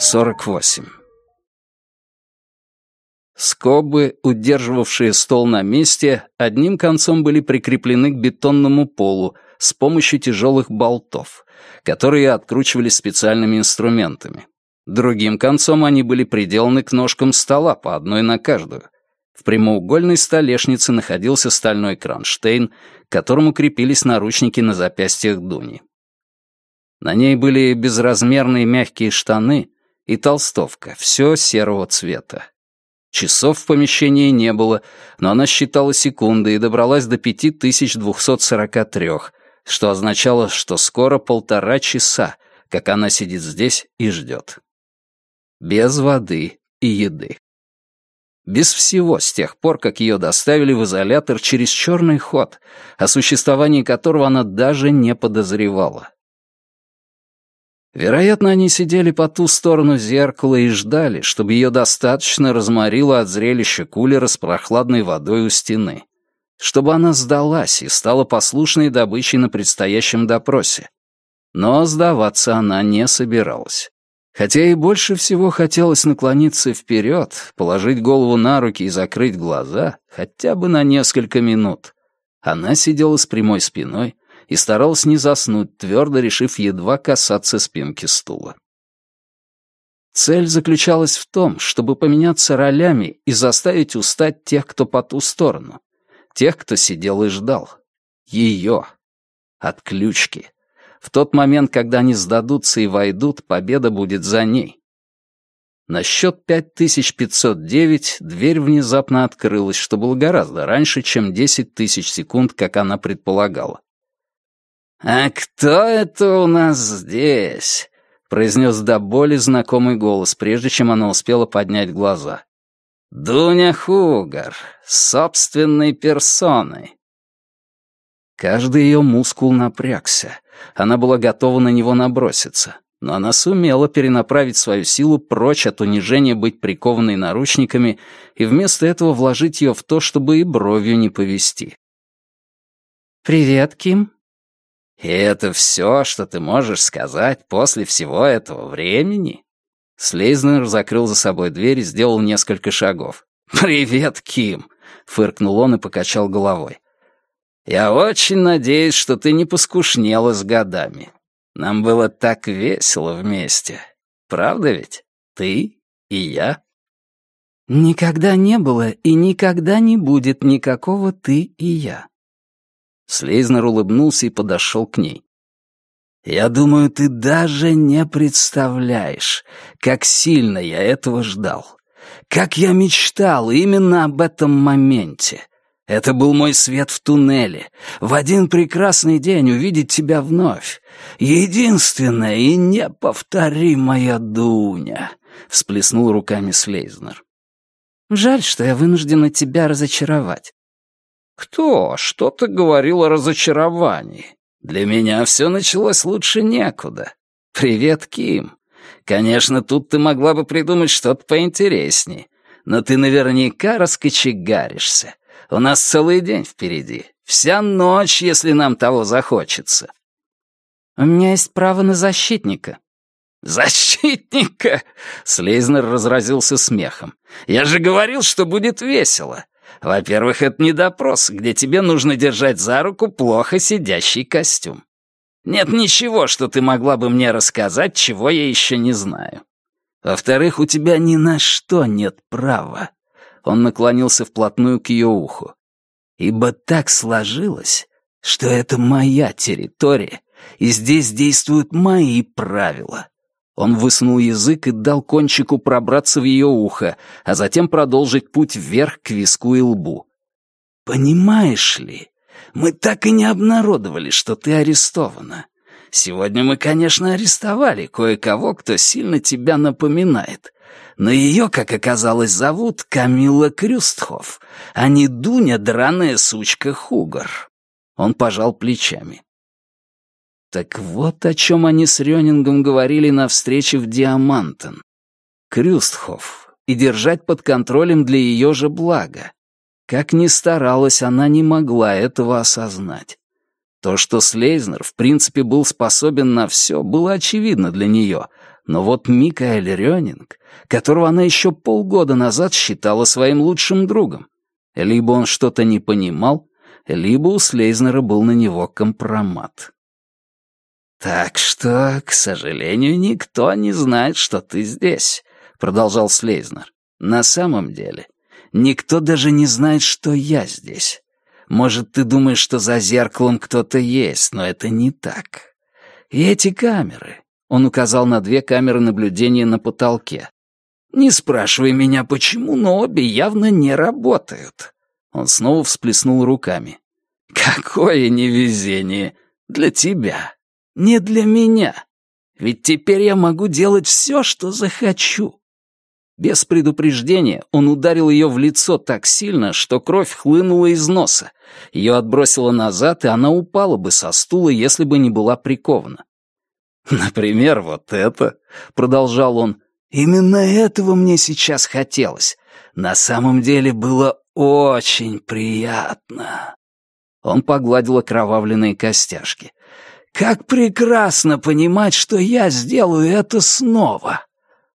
48. Скобы, удерживавшие стол на месте, одним концом были прикреплены к бетонному полу с помощью тяжелых болтов, которые откручивались специальными инструментами. Другим концом они были приделаны к ножкам стола по одной на каждую. В прямоугольной столешнице находился стальной кронштейн, к которому крепились наручники на запястьях Дуни. На ней были безразмерные мягкие штаны и толстовка, все серого цвета. Часов в помещении не было, но она считала секунды и добралась до 5243, что означало, что скоро полтора часа, как она сидит здесь и ждет. Без воды и еды. Без всего с тех пор, как ее доставили в изолятор через черный ход, о существовании которого она даже не подозревала. Вероятно, они сидели по ту сторону зеркала и ждали, чтобы ее достаточно разморило от зрелища кулера с прохладной водой у стены. Чтобы она сдалась и стала послушной добычей на предстоящем допросе. Но сдаваться она не собиралась. Хотя и больше всего хотелось наклониться вперед, положить голову на руки и закрыть глаза, хотя бы на несколько минут. Она сидела с прямой спиной, и старалась не заснуть, твердо решив едва касаться спинки стула. Цель заключалась в том, чтобы поменяться ролями и заставить устать тех, кто по ту сторону, тех, кто сидел и ждал. Ее. Отключки. В тот момент, когда они сдадутся и войдут, победа будет за ней. На счет 5509 дверь внезапно открылась, что было гораздо раньше, чем 10 тысяч секунд, как она предполагала. «А кто это у нас здесь?» — произнес до боли знакомый голос, прежде чем она успела поднять глаза. «Дуня Хугар, собственной персоной». Каждый ее мускул напрягся. Она была готова на него наброситься. Но она сумела перенаправить свою силу прочь от унижения быть прикованной наручниками и вместо этого вложить ее в то, чтобы и бровью не повести. «Привет, Ким», «И это все, что ты можешь сказать после всего этого времени?» Слейзнер закрыл за собой дверь и сделал несколько шагов. «Привет, Ким!» — фыркнул он и покачал головой. «Я очень надеюсь, что ты не поскушнела с годами. Нам было так весело вместе. Правда ведь? Ты и я?» «Никогда не было и никогда не будет никакого «ты» и «я». Слейзнер улыбнулся и подошел к ней. «Я думаю, ты даже не представляешь, как сильно я этого ждал. Как я мечтал именно об этом моменте. Это был мой свет в туннеле. В один прекрасный день увидеть тебя вновь. Единственная и неповторимая Дуня», — всплеснул руками Слейзнер. «Жаль, что я вынуждена тебя разочаровать. «Кто? Что-то говорил о разочаровании. Для меня все началось лучше некуда. Привет, Ким. Конечно, тут ты могла бы придумать что-то поинтереснее, но ты наверняка раскочегаришься. У нас целый день впереди. Вся ночь, если нам того захочется». «У меня есть право на защитника», «Защитника!» — Слейзнер разразился смехом. «Я же говорил, что будет весело. Во-первых, это не допрос, где тебе нужно держать за руку плохо сидящий костюм. Нет ничего, что ты могла бы мне рассказать, чего я еще не знаю. Во-вторых, у тебя ни на что нет права. Он наклонился вплотную к ее уху. Ибо так сложилось, что это моя территория, и здесь действуют мои правила. Он высунул язык и дал кончику пробраться в ее ухо, а затем продолжить путь вверх к виску и лбу. «Понимаешь ли, мы так и не обнародовали, что ты арестована. Сегодня мы, конечно, арестовали кое-кого, кто сильно тебя напоминает. Но ее, как оказалось, зовут Камила Крюстхоф, а не Дуня драная сучка Хугар». Он пожал плечами. Так вот о чем они с Рёнингом говорили на встрече в Диамантен. Крюстхоф. И держать под контролем для ее же блага. Как ни старалась, она не могла этого осознать. То, что Слейзнер в принципе был способен на все, было очевидно для нее, но вот Микаэль Рёнинг, которого она еще полгода назад считала своим лучшим другом, либо он что-то не понимал, либо у Слейзнера был на него компромат. «Так что, к сожалению, никто не знает, что ты здесь», — продолжал Слейзнер. «На самом деле, никто даже не знает, что я здесь. Может, ты думаешь, что за зеркалом кто-то есть, но это не так. И эти камеры...» — он указал на две камеры наблюдения на потолке. «Не спрашивай меня, почему, но обе явно не работают». Он снова всплеснул руками. «Какое невезение! Для тебя!» Не для меня. Ведь теперь я могу делать все, что захочу. Без предупреждения он ударил ее в лицо так сильно, что кровь хлынула из носа. Ее отбросило назад, и она упала бы со стула, если бы не была прикована. «Например, вот это», — продолжал он, — «именно этого мне сейчас хотелось. На самом деле было очень приятно». Он погладил окровавленные костяшки. Как прекрасно понимать, что я сделаю это снова!»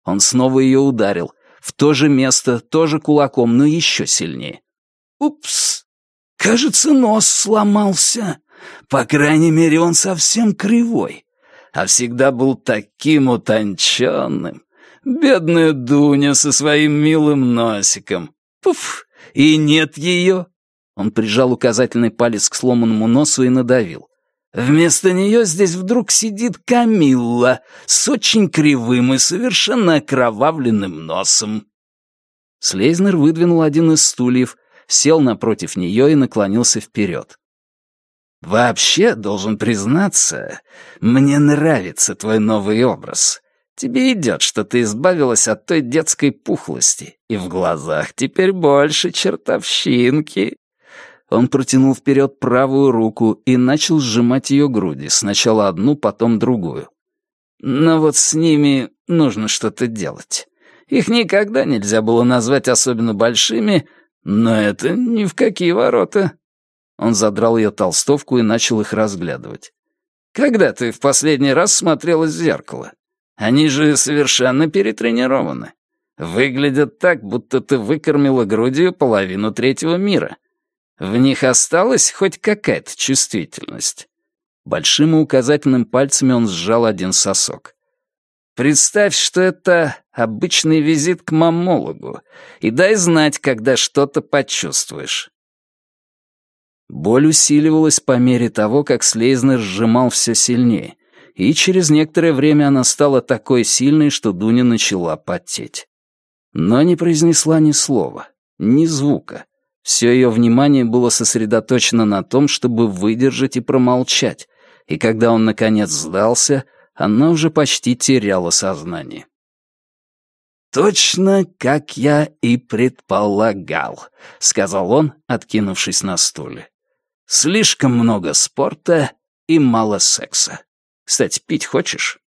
Он снова ее ударил. В то же место, тоже кулаком, но еще сильнее. «Упс! Кажется, нос сломался. По крайней мере, он совсем кривой. А всегда был таким утонченным. Бедная Дуня со своим милым носиком. Пуф! И нет ее!» Он прижал указательный палец к сломанному носу и надавил. Вместо нее здесь вдруг сидит Камилла с очень кривым и совершенно окровавленным носом. Слейзнер выдвинул один из стульев, сел напротив нее и наклонился вперед. «Вообще, должен признаться, мне нравится твой новый образ. Тебе идет, что ты избавилась от той детской пухлости, и в глазах теперь больше чертовщинки». Он протянул вперед правую руку и начал сжимать ее груди, сначала одну, потом другую. Но вот с ними нужно что-то делать. Их никогда нельзя было назвать особенно большими, но это ни в какие ворота. Он задрал ее толстовку и начал их разглядывать. «Когда ты в последний раз смотрелась в зеркало? Они же совершенно перетренированы. Выглядят так, будто ты выкормила грудью половину третьего мира. В них осталась хоть какая-то чувствительность. Большим и указательным пальцами он сжал один сосок. Представь, что это обычный визит к маммологу, и дай знать, когда что-то почувствуешь. Боль усиливалась по мере того, как Слейзнер сжимал все сильнее, и через некоторое время она стала такой сильной, что Дуня начала потеть. Но не произнесла ни слова, ни звука, все ее внимание было сосредоточено на том, чтобы выдержать и промолчать, и когда он, наконец, сдался, она уже почти теряла сознание. «Точно, как я и предполагал», — сказал он, откинувшись на стуле. «Слишком много спорта и мало секса. Кстати, пить хочешь?»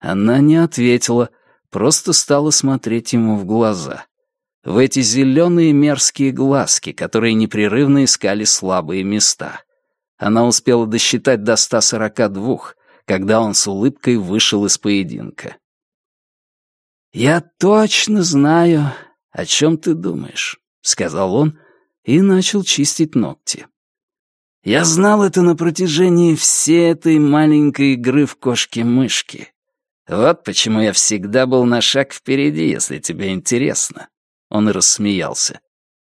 Она не ответила, просто стала смотреть ему в глаза в эти зеленые мерзкие глазки, которые непрерывно искали слабые места. Она успела досчитать до 142, когда он с улыбкой вышел из поединка. «Я точно знаю, о чем ты думаешь», — сказал он и начал чистить ногти. «Я знал это на протяжении всей этой маленькой игры в кошки-мышки. Вот почему я всегда был на шаг впереди, если тебе интересно. Он и рассмеялся.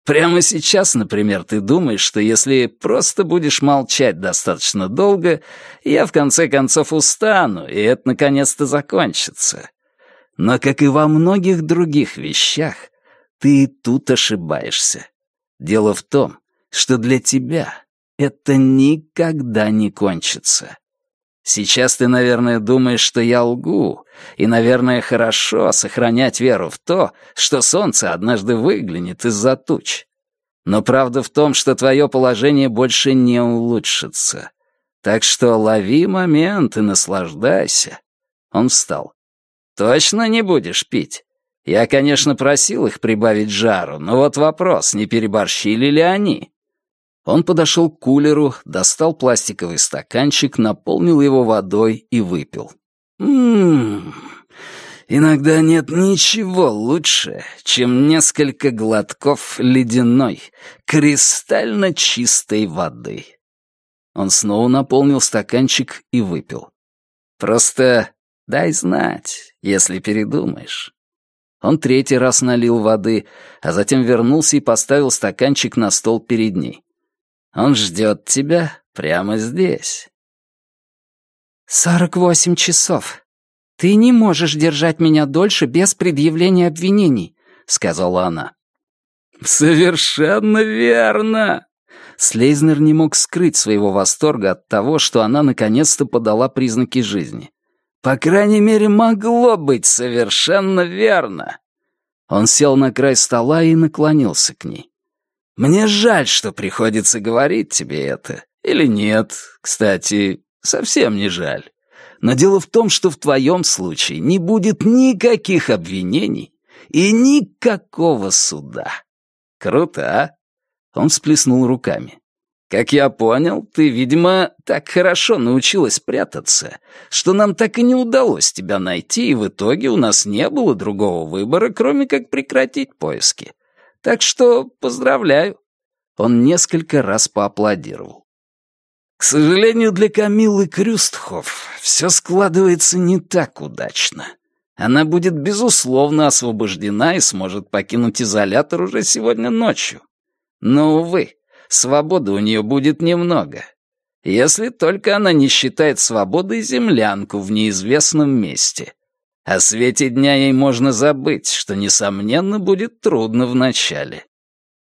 «Прямо сейчас, например, ты думаешь, что если просто будешь молчать достаточно долго, я в конце концов устану, и это наконец-то закончится. Но, как и во многих других вещах, ты тут ошибаешься. Дело в том, что для тебя это никогда не кончится. Сейчас ты, наверное, думаешь, что я лгу, и, наверное, хорошо сохранять веру в то, что солнце однажды выглянет из-за туч. Но правда в том, что твое положение больше не улучшится. Так что лови момент и наслаждайся. Он встал. Точно не будешь пить? Я, конечно, просил их прибавить жару, но вот вопрос, не переборщили ли они? Он подошел к кулеру, достал пластиковый стаканчик, наполнил его водой и выпил. «Ммм, иногда нет ничего лучше, чем несколько глотков ледяной, кристально чистой воды». Он снова наполнил стаканчик и выпил. «Просто дай знать, если передумаешь». Он третий раз налил воды, а затем вернулся и поставил стаканчик на стол перед ней. Он ждет тебя прямо здесь. «Сорок восемь часов. Ты не можешь держать меня дольше без предъявления обвинений», — сказала она. «Совершенно верно!» Слейзнер не мог скрыть своего восторга от того, что она наконец-то подала признаки жизни. «По крайней мере, могло быть совершенно верно!» Он сел на край стола и наклонился к ней. Мне жаль, что приходится говорить тебе это. Или нет, кстати, совсем не жаль. Но дело в том, что в твоем случае не будет никаких обвинений и никакого суда. Круто, а? Он всплеснул руками. Как я понял, ты, видимо, так хорошо научилась прятаться, что нам так и не удалось тебя найти, и в итоге у нас не было другого выбора, кроме как прекратить поиски. Так что поздравляю». Он несколько раз поаплодировал. К сожалению, для Камиллы Крюстхоф все складывается не так удачно. Она будет, безусловно, освобождена и сможет покинуть изолятор уже сегодня ночью. Но, увы, свободы у нее будет немного. Если только она не считает свободой землянку в неизвестном месте. О свете дня ей можно забыть, что, несомненно, будет трудно вначале.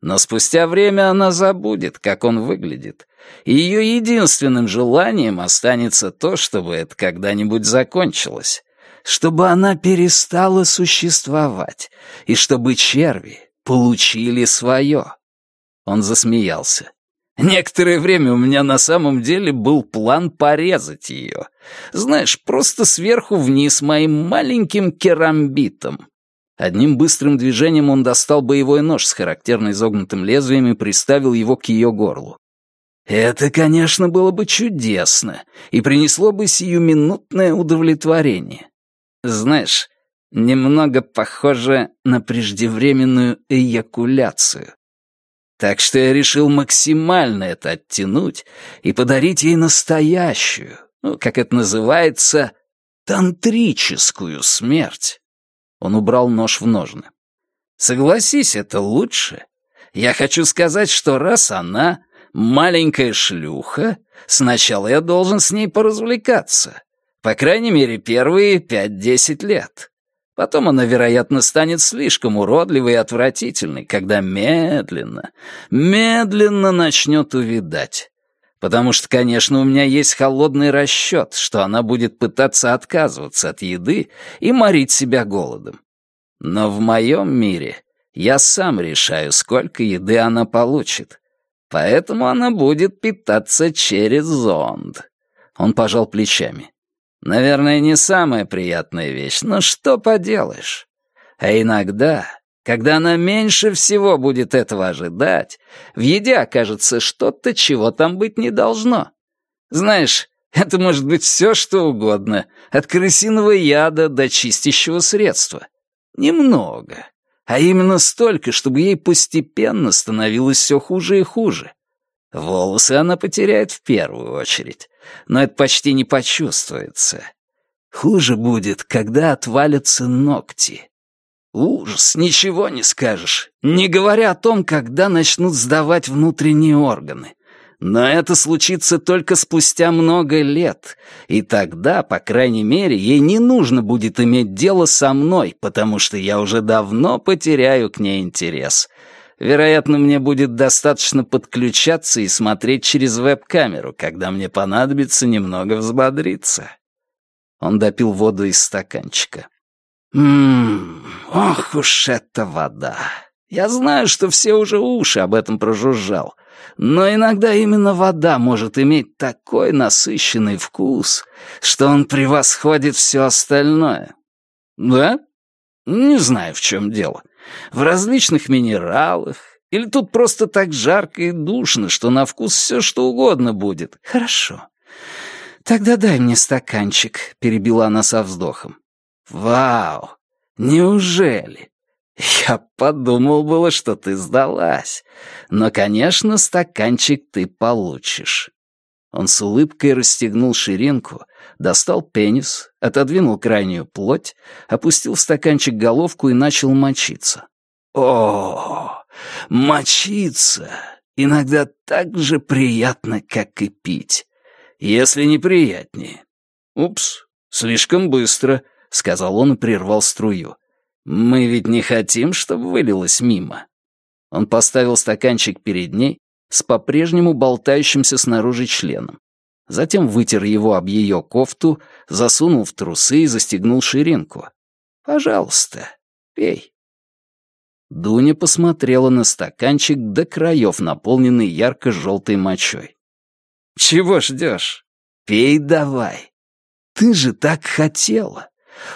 Но спустя время она забудет, как он выглядит, и ее единственным желанием останется то, чтобы это когда-нибудь закончилось, чтобы она перестала существовать, и чтобы черви получили свое. Он засмеялся. Некоторое время у меня на самом деле был план порезать ее. Знаешь, просто сверху вниз моим маленьким керамбитом. Одним быстрым движением он достал боевой нож с характерно изогнутым лезвием и приставил его к ее горлу. Это, конечно, было бы чудесно и принесло бы сиюминутное удовлетворение. Знаешь, немного похоже на преждевременную эякуляцию. Так что я решил максимально это оттянуть и подарить ей настоящую, ну, как это называется, тантрическую смерть. Он убрал нож в ножны. Согласись, это лучше. Я хочу сказать, что раз она маленькая шлюха, сначала я должен с ней поразвлекаться. По крайней мере, первые пять-десять лет. Потом она, вероятно, станет слишком уродливой и отвратительной, когда медленно, медленно начнет увидать. Потому что, конечно, у меня есть холодный расчет, что она будет пытаться отказываться от еды и морить себя голодом. Но в моем мире я сам решаю, сколько еды она получит. Поэтому она будет питаться через зонд. Он пожал плечами. Наверное, не самая приятная вещь, но что поделаешь. А иногда, когда она меньше всего будет этого ожидать, в еде окажется что-то, чего там быть не должно. Знаешь, это может быть все, что угодно, от крысиного яда до чистящего средства. Немного, а именно столько, чтобы ей постепенно становилось все хуже и хуже. Волосы она потеряет в первую очередь, но это почти не почувствуется. Хуже будет, когда отвалятся ногти. Ужас, ничего не скажешь, не говоря о том, когда начнут сдавать внутренние органы. Но это случится только спустя много лет, и тогда, по крайней мере, ей не нужно будет иметь дело со мной, потому что я уже давно потеряю к ней интерес — Вероятно, мне будет достаточно подключаться и смотреть через веб-камеру, когда мне понадобится немного взбодриться. Он допил воду из стаканчика. Ммм, ох уж эта вода. Я знаю, что все уже уши об этом прожужжал, но иногда именно вода может иметь такой насыщенный вкус, что он превосходит все остальное. Да? Не знаю, в чем дело в различных минералах Или тут просто так жарко и душно, что на вкус все что угодно будет? Хорошо. Тогда дай мне стаканчик, перебила она со вздохом. Вау! Неужели? Я подумал было, что ты сдалась. Но, конечно, стаканчик ты получишь. Он с улыбкой расстегнул ширинку, достал пенис, отодвинул крайнюю плоть, опустил в стаканчик головку и начал мочиться. О, мочиться! Иногда так же приятно, как и пить. Если не приятнее. Упс, слишком быстро, сказал он и прервал струю. Мы ведь не хотим, чтобы вылилось мимо. Он поставил стаканчик перед ней с по-прежнему болтающимся снаружи членом. Затем вытер его об ее кофту, засунул в трусы и застегнул ширинку. «Пожалуйста, пей». Дуня посмотрела на стаканчик до краев, наполненный ярко-желтой мочой. «Чего ждешь? Пей давай. Ты же так хотела.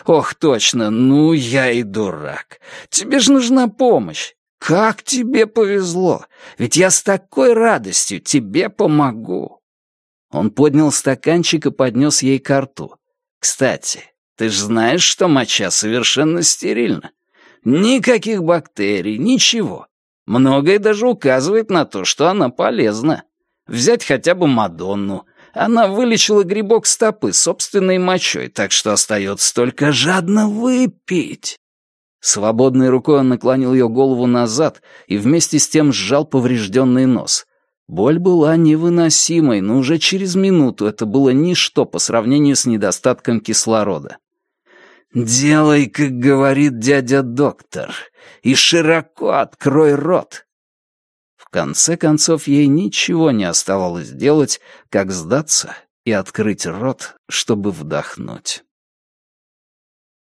Ох, точно, ну я и дурак. Тебе же нужна помощь. Как тебе повезло, ведь я с такой радостью тебе помогу». Он поднял стаканчик и поднес ей ко рту. «Кстати, ты же знаешь, что моча совершенно стерильна. Никаких бактерий, ничего. Многое даже указывает на то, что она полезна. Взять хотя бы Мадонну. Она вылечила грибок стопы собственной мочой, так что остается только жадно выпить. Свободной рукой он наклонил ее голову назад и вместе с тем сжал поврежденный нос. Боль была невыносимой, но уже через минуту это было ничто по сравнению с недостатком кислорода. «Делай, как говорит дядя доктор, и широко открой рот». В конце концов, ей ничего не оставалось делать, как сдаться и открыть рот, чтобы вдохнуть.